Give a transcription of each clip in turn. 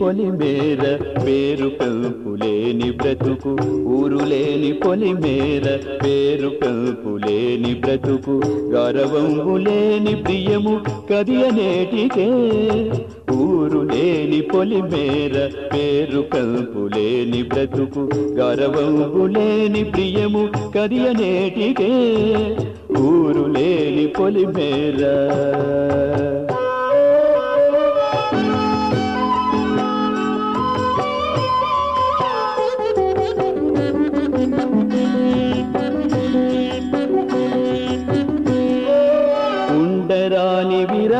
పొలిమేర పేరు పెంపులేని బ్రతుకు ఊరు లేని పొలిమేర పేరు పెంపులేని బ్రతుకు గౌరవంబు లేని ప్రియము కదియనేటికే. ఊరు లేని పొలిమేర పేరు కల్పులేని బ్రతుకు గౌరవంబు లేని ప్రియము కదియనేటికే. ఊరు లేని పొలిమేర.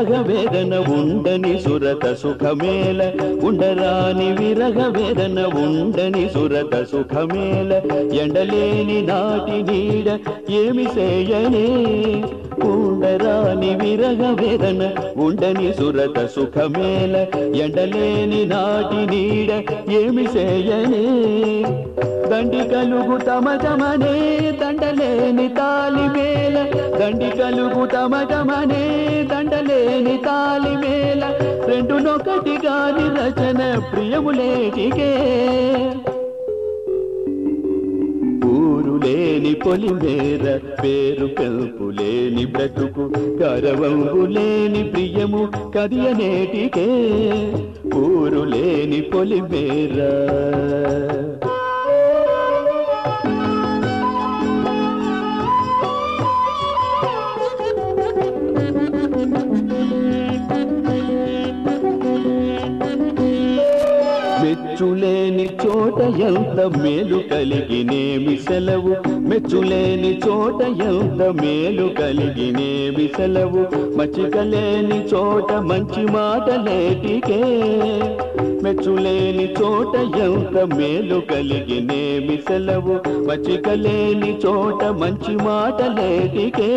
ఉండరాని విరగ వేదన ఉండని సురత సుఖమేల ఉండరాని విరగ వేదన ఉండని సురత సుఖమేల ఎండలేని నాటి నీడ ఏమి చేయనే? ఉండరాని విరగ వేదన ఉండని సురత సుఖమేల ఎండలేని నాటి నీడ ఏమి చేయనే? దండి కలుగు తమ తమనే దండలేని తాలిమే దండి కలుగు తమటమనే దండలేని తాలి మేల రెండు నొకటి గాని రచన ప్రియములేటికే ఊరు లేని పొలిమేర పేరు పెంపు లేని బ్రతుకు కరవంబు లేని ప్రియము కదియనేటికే ఊరు లేని పొలిమేర. మెచ్చులేని చోట ఎంత మేలు కలిగినేమి సెలవు? మెచ్చులేని చోట ఎంత మేలు కలిగినేమి సెలవు? మచ్చికలేని చోట మంచి మాట మాటలేటికే మెచ్చులేని చోట ఎంత మేలు కలిగినేమి సెలవు? మచ్చికలేని చోట మంచి మాట లేటికే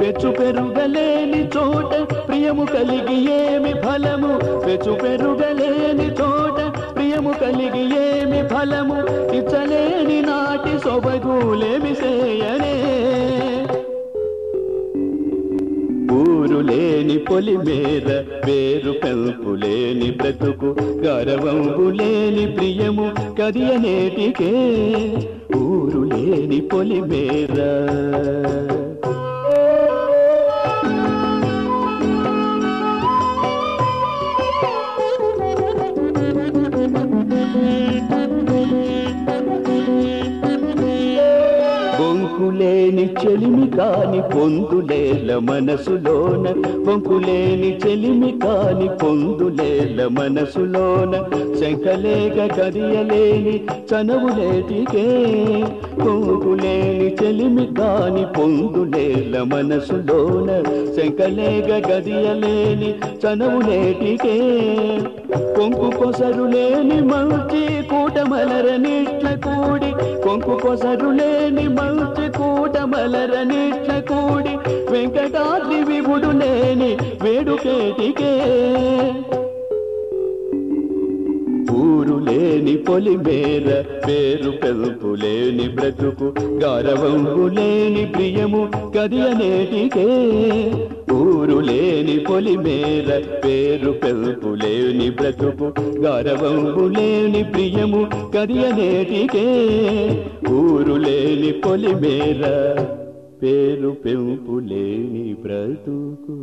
పెచ్చు పెరుగలేని చోట ప్రియము కలిగి ఏమి ఫలము? పెచ్చు పెరుగలేని ఫలము ఇచ్చలేని నాటి సొబగులేమి చేయనే ఊరు లేని మీద పేరు పెంపు లేని బ్రతుకు గౌరవంబు లేని ప్రియము కదియనేటికే. ఊరు లేని పొలిమేర బొంకులేని చెలిమి కాని పొందులేల మనసులోన. బొంకులేని చెలిమి కాని పొందులేల మనసులోన. శంకలేక కదియలేని చనవులేటికే. బొంకులేని చెలిమి కాని పొందులేల మనసులోన. శంకలేక గదియలేని చనవులేటికే. కొంకు కొసరు లేని మంచి కూటమలరనిట్ల కూడి. కొంకు కొసరు లేని మంచి కూటమలరనిట్ల కూడి. వెంకటాద్రి విభుడు లేని వేడుకేటికే. ఊరు లేని పొలిమేర పేరు పెంపు లేని బ్రతుకు. గారవంపు లేని ప్రియము కదియనేటికే పొలిమేర పేరు పెంపులేని బ్రతుకు గౌరవంబు లేని ప్రియము కదియనేటికే. ఊరు లేని పొలిమేర పేరు పెంపులేని బ్రతుకు.